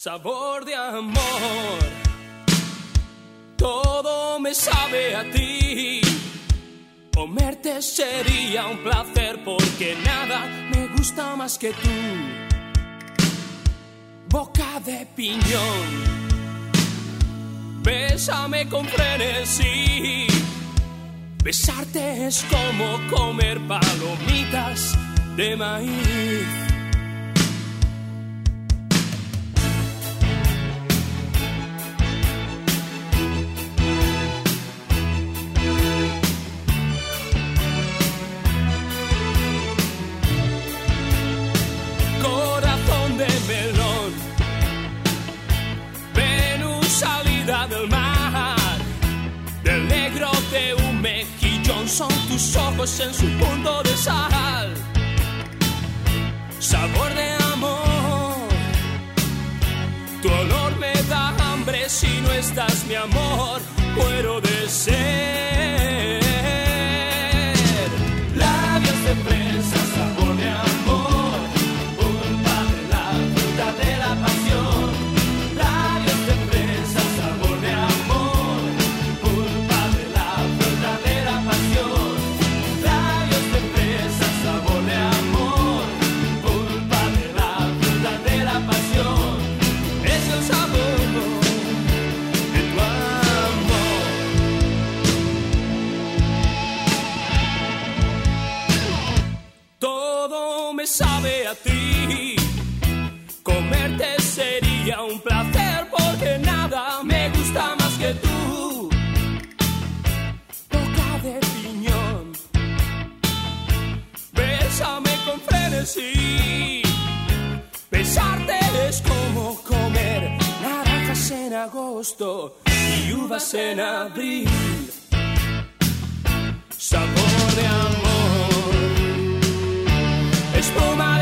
Sabor de amor, todo me sabe a ti. Comerte sería un placer porque nada me gusta más que tú. Boca de piñón, bésame con frenesí. Besarte es como comer palomitas de maíz. Son tus ojos en su punto de sal. Sabor de amor. Tu olor me da hambre si no estás, mi amor. Muero de sed. Sería un placer porque nada me gusta más que tú. Boca de piñón. Bésame con frenesí. Besarte es como comer naranjas en agosto y uvas en abril. Sabor de amor, espuma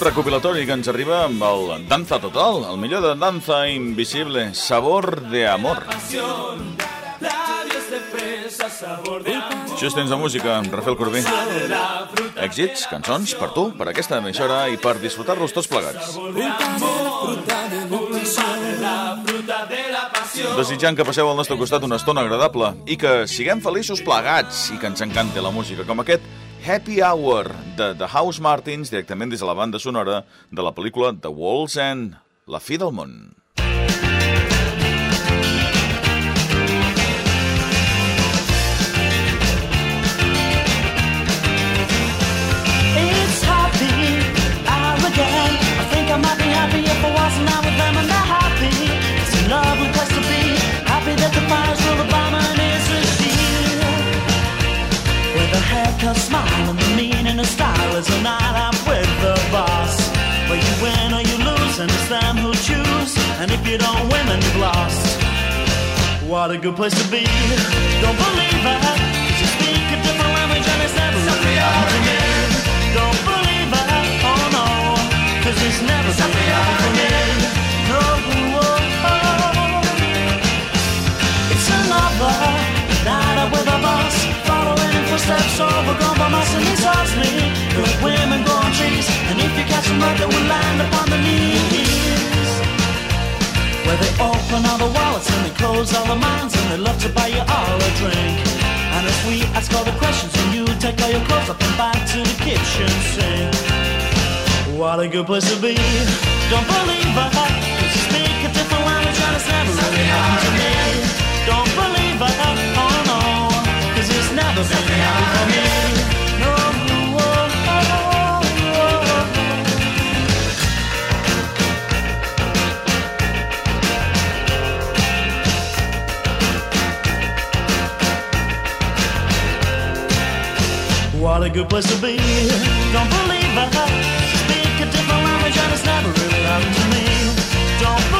recopilatori que ens arriba amb el Danza Total, el millor de Danza Invisible, Sabor de Amor. Això és temps de música, amb Rafael Corbí. Èxits, cançons, per tu, per aquesta emissora i per disfrutar-los tots plegats. Desitjant que passeu al nostre costat una estona agradable i que siguem feliços plegats i que ens encante la música, com aquest Happy Hour de The House Martins, directament des de la banda sonora de la pel·lícula The Wall's End, La fi del món. A smile, and the meaning of style is a night out with the boss. Where you win or you lose, and it's them who choose. And if you don't win, then you've lost. What a good place to be. Don't believe it. 'cause you speak a different language and it's never happened to me. Don't believe it. Oh no. Cause it's never really happened they will land upon the knees. Where they open all the wallets and they close all the minds and they love to buy you all a drink. And as we ask all the questions and you take all your clothes up and back to the kitchen sink. What a good place to be. Don't believe. 'cause you speak a different language and it's never really happened to me. Don't believe it. Oh no. Jolly good place to be. Don't believe I speak a different language and it's never really happened to me. Don't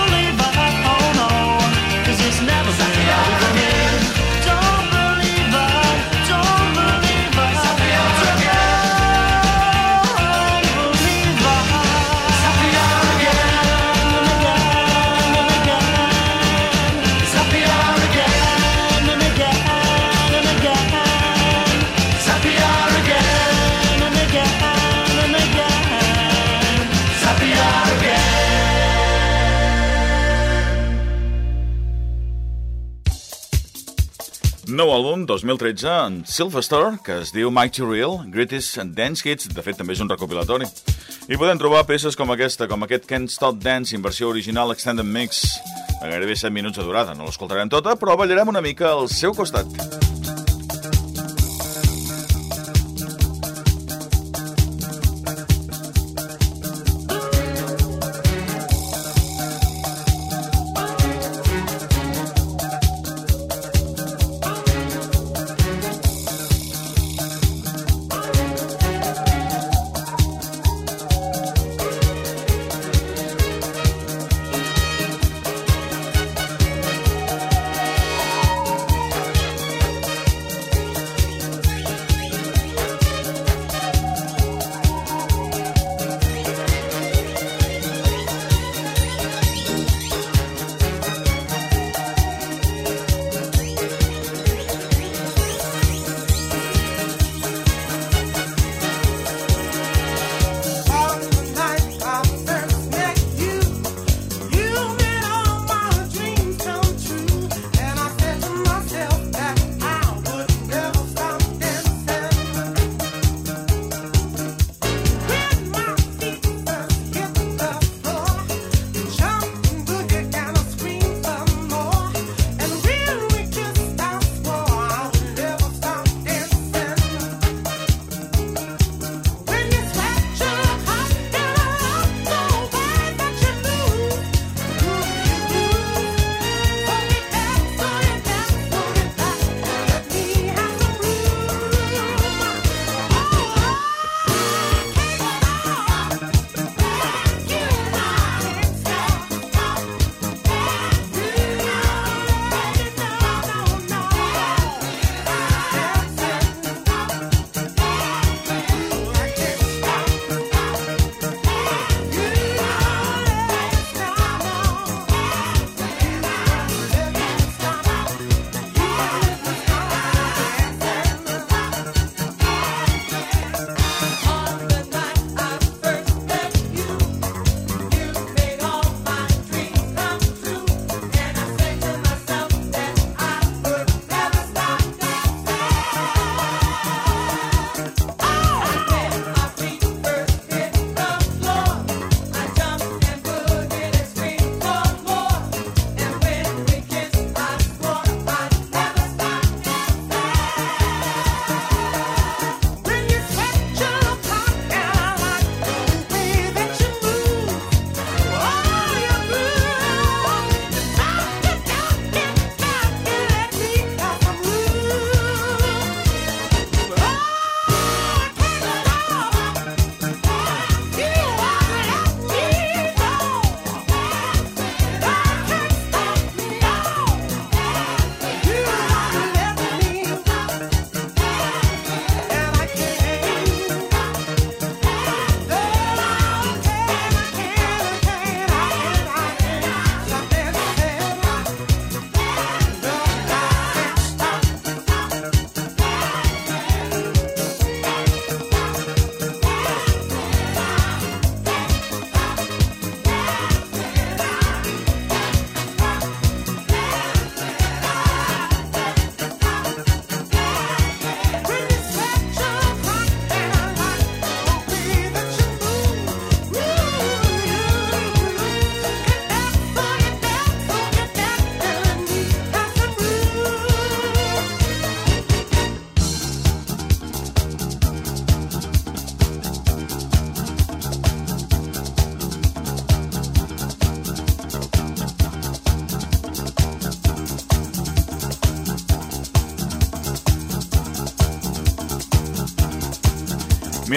àlbum, 2013, en Sylvester, que es diu Mighty Real, Greatest Dance Hits, de fet també és un recopilatori. I podem trobar peces com aquesta, com aquest Can't Stop Dance, en versió original Extended Mix, de gairebé 7 minuts de durada. No l'escoltarem tota, però ballarem una mica al seu costat.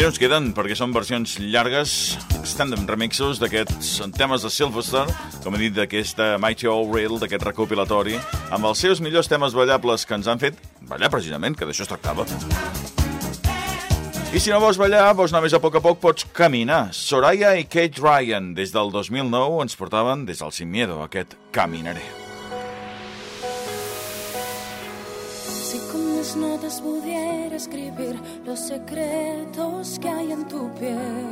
Ens queden, perquè són versions llargues, extended remixos d'aquests temes de Sylvester, com he dit, d'aquesta Mighty Old Reel, d'aquest recopilatori, amb els seus millors temes ballables que ens han fet ballar precisament, que d'això es tractava. I si no vols ballar, vols anar més a poc a poc, pots caminar. Soraya i Kate Ryan, des del 2009, ens portaven des del Sin Miedo aquest Caminaré. Mis notas pudiera escribir los secretos que hay en tu piel.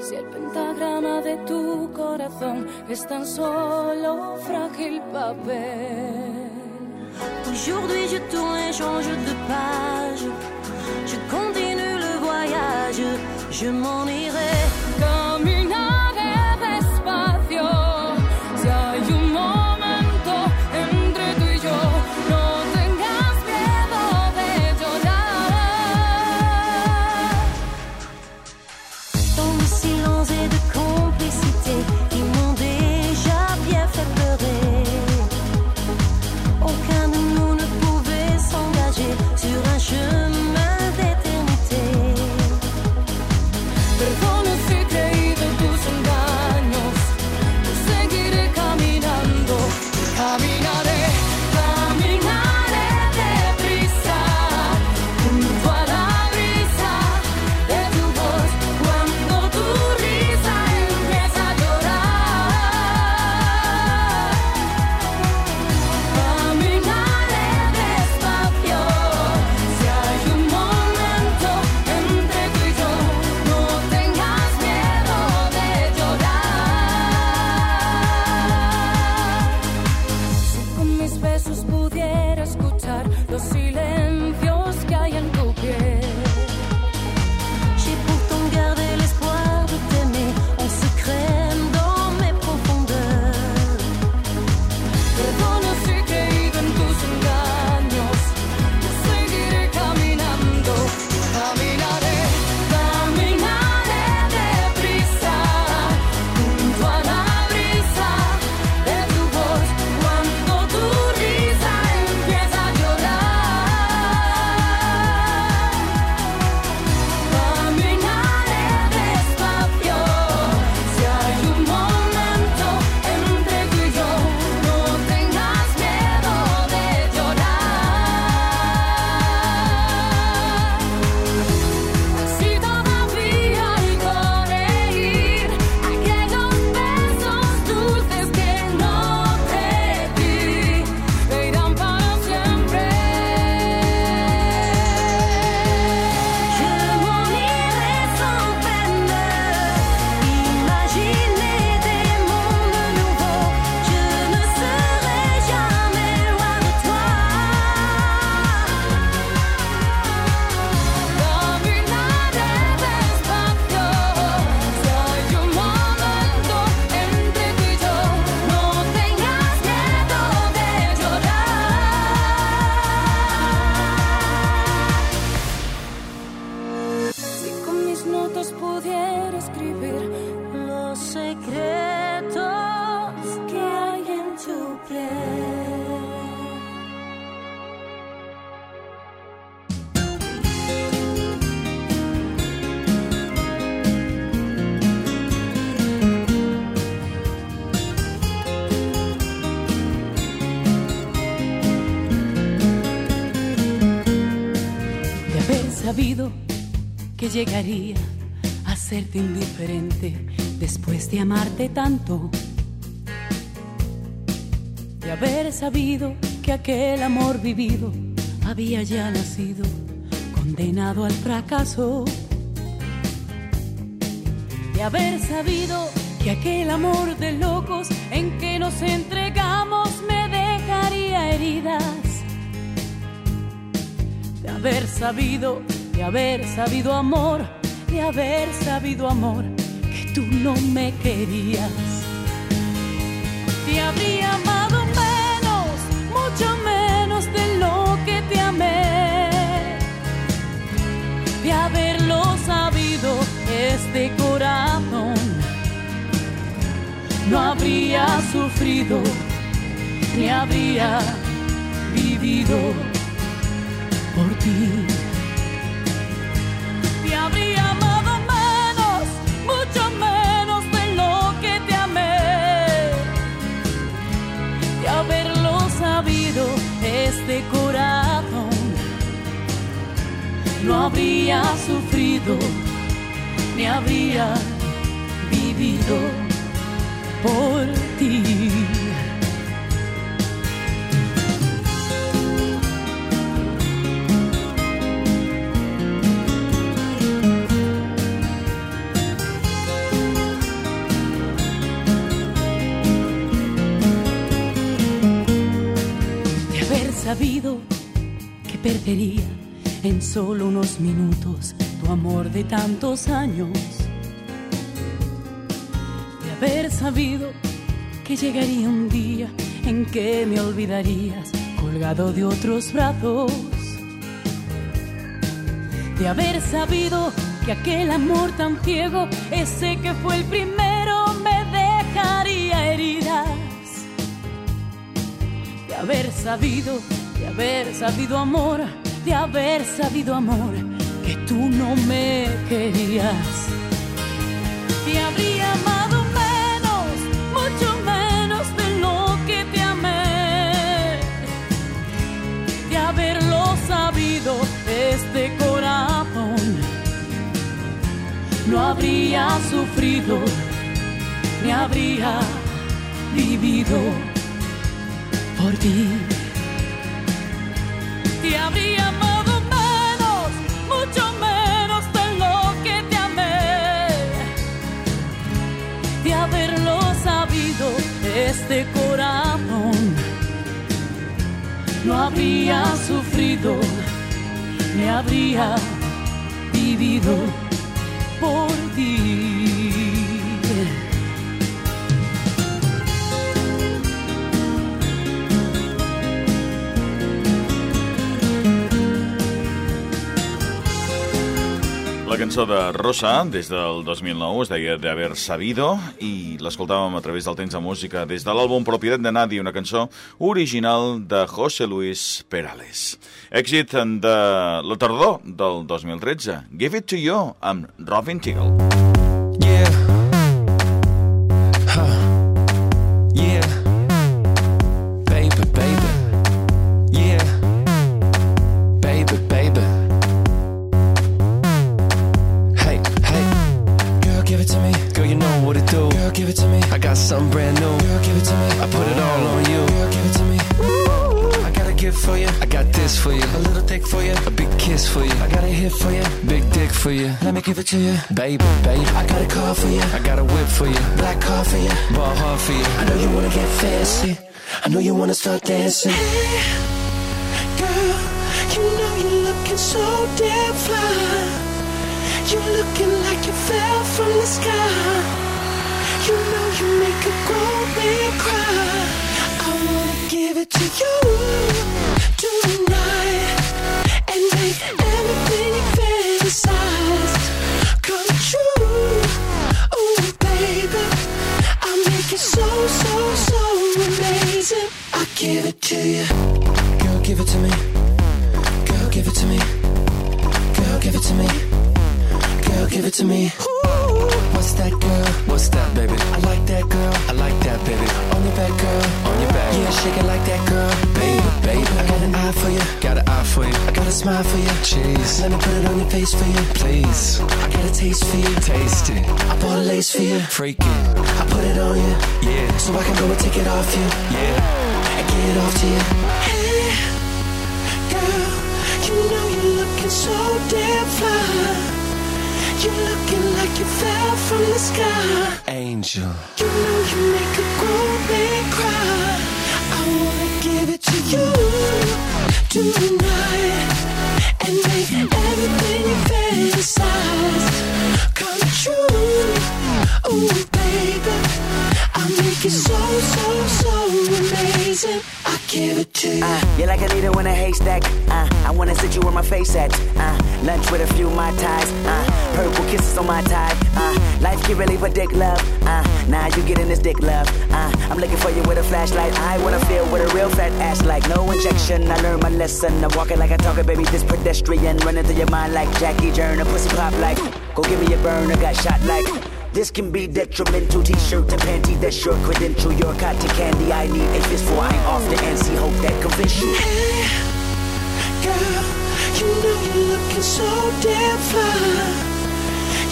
Si el pentagrama de tu corazón es tan solo frágil papel. Aujourd'hui je tourne et change de page. Je continue le voyage. Je m'en irai. Caminaré sabido que llegaría a serte indiferente después de amarte tanto. De haber sabido que aquel amor vivido había ya nacido condenado al fracaso. De haber sabido que aquel amor de locos en que nos entregamos me dejaría heridas de haber sabido, de haber sabido amor, de haber sabido amor, que tú no me querías. Te habría amado menos, mucho menos de lo que te amé. De haberlo sabido, este corazón no habría sufrido, ni habría vivido por ti. Este corazón no habría sufrido ni habría vivido por ti. Sabido que perdería en solo unos minutos tu amor de tantos años. De haber sabido que llegaría un día en que me olvidarías colgado de otros brazos. De haber sabido que aquel amor tan ciego, ese que fue el primero, me dejaría heridas de haber sabido, de haber sabido amor, de haber sabido amor, que tú no me querías. Te habría amado menos, mucho menos de lo que te amé. De haberlo sabido, este corazón no habría sufrido, ni habría vivido por ti. Este corazón no habría sufrido, ni habría vivido por ti. La cançó de Rosa, des del 2009, es deia De haber sabido, i l'escoltàvem a través del temps de música des de l'àlbum Propietat de Nadie, una cançó original de José Luis Perales. Èxit de la tardor del 2013, Give It To You, amb Robin Teagle. Yeah. To you. Baby, baby. I got a car for you. I got a whip for you. Black car for you. Ball hard for you. I know you wanna get fancy. I know you wanna start dancing. Hey, Girl, you know you're looking so damn fly. You're looking like you fell from the sky. You know you make a grown man cry. I wanna give it to you tonight and make give it to you. Girl, give it to me. Girl, give it to me. Girl, give it to me. Girl, give it to me. What's that, girl? What's that, baby? I like that, girl. I like that, baby. On your back, girl. On your back. Yeah, shake it like that, girl. Baby, baby. I got an eye for you. Got an eye for you. I got a smile for you. Cheese. Let me put it on your face for you. Please. I got a taste for you. Taste it. I bought a lace for you. Freak it. I put it on you. Yeah. So I can go and take it off you. Yeah. And get off to you. Hey, girl, you know you're looking so damn fly. You're looking like you fell from the sky. Angel. You know you make a grown man cry. I wanna give it to you tonight and make everything you fantasize come true. Oh, baby, I make it so, so, so amazing. I give it to you. Uh, you're like a needle in a haystack. Uh, I wanna sit you where my face at. Uh, lunch with a few my ties. Uh, purple kisses on my tie. Uh, life can really dick love. Uh, now you getting this dick love. Uh, I'm looking for you with a flashlight. I wanna feel with a real fat ass like. No injection. I learned my lesson. I'm walking like I talk it, baby. This pedestrian running through your mind like Jackie Joyner. Pussy pop like. Go give me a burn. I got shot like. This can be detrimental. T-shirt and panty, that's your credential. Your cotton candy, I need a fistful. I ain't off the N.C. hope that convince you. Hey, girl, you know you're looking so damn fine.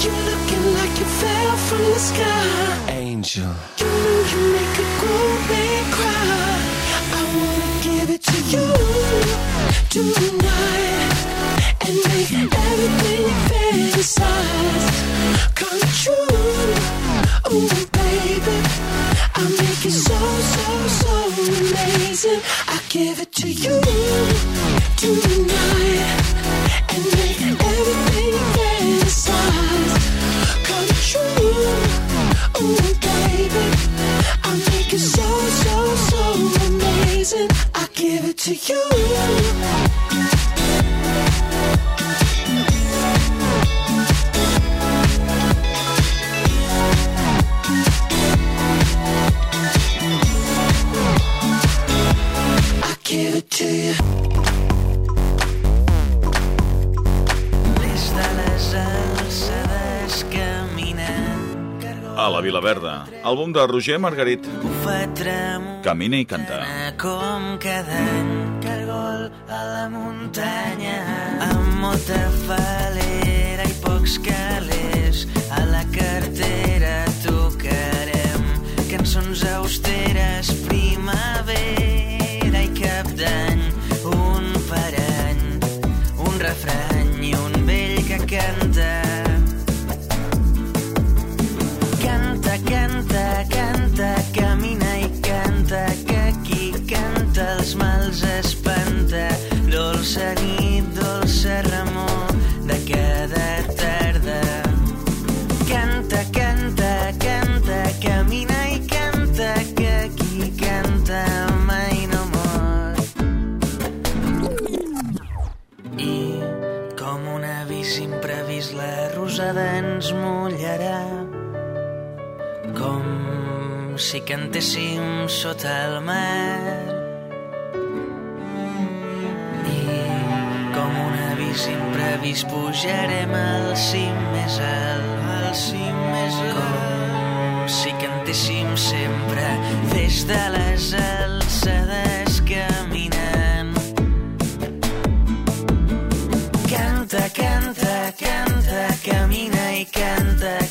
You're looking like you fell from the sky. Angel. You know you make a grown man cry. I wanna give it to you tonight and make everything you fantasize come true. Oh, baby, I make it so, so, so amazing. I give it to you tonight and make everything fantasize come true. Oh, baby, I make it so, so, so amazing. I give it to you. La Vila Verda, àlbum de Roger Margarit. Camina i canta. com cada any Cargol a la muntanya amb molta falera i pocs calés a la cartera tocarem cançons austeres primavera si cantéssim sota el mar. I com un avís imprevist pujarem al cim més alt, al cim més alt. Com si cantéssim sempre des de les alçades caminant. Canta, canta, canta, camina i canta,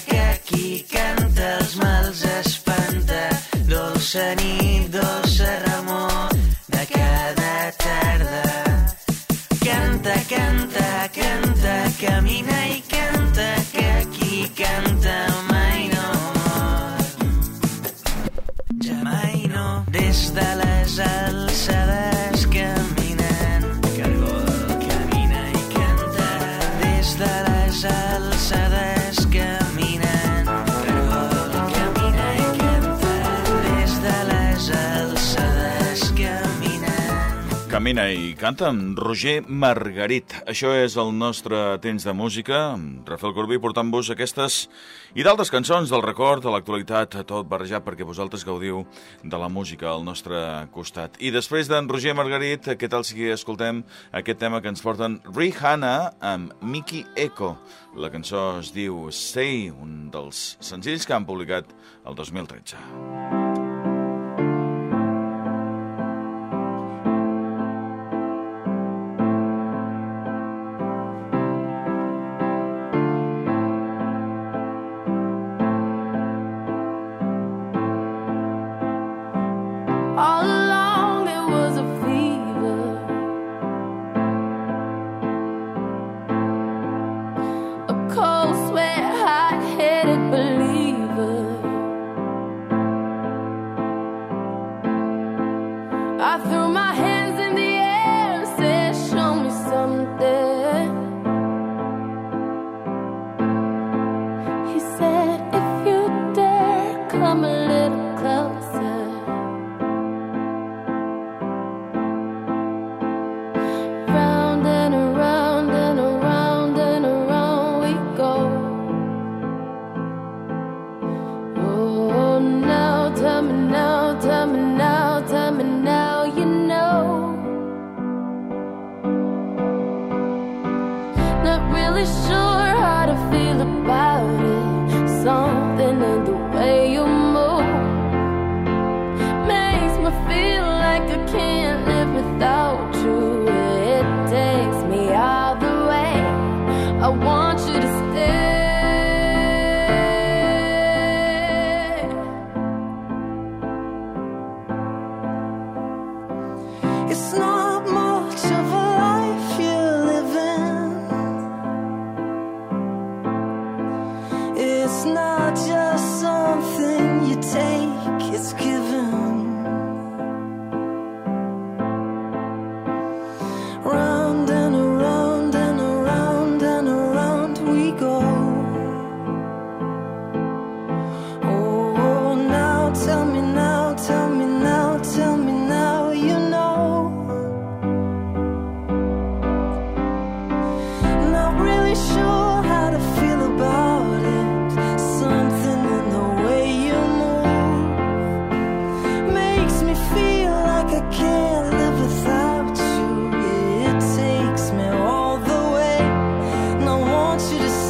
Dolça Camina i canta amb Roger Margarit. Això és el nostre temps de música, Rafael Corbí portant-vos aquestes i d'altres cançons del record, de l'actualitat, tot barrejat perquè vosaltres gaudiu de la música al nostre costat. I després d'en Roger Margarit, què tal si escoltem aquest tema que ens porten Rihanna amb Mickey Echo. La cançó es diu Stay, un dels senzills que han publicat el 2013. All It's not should have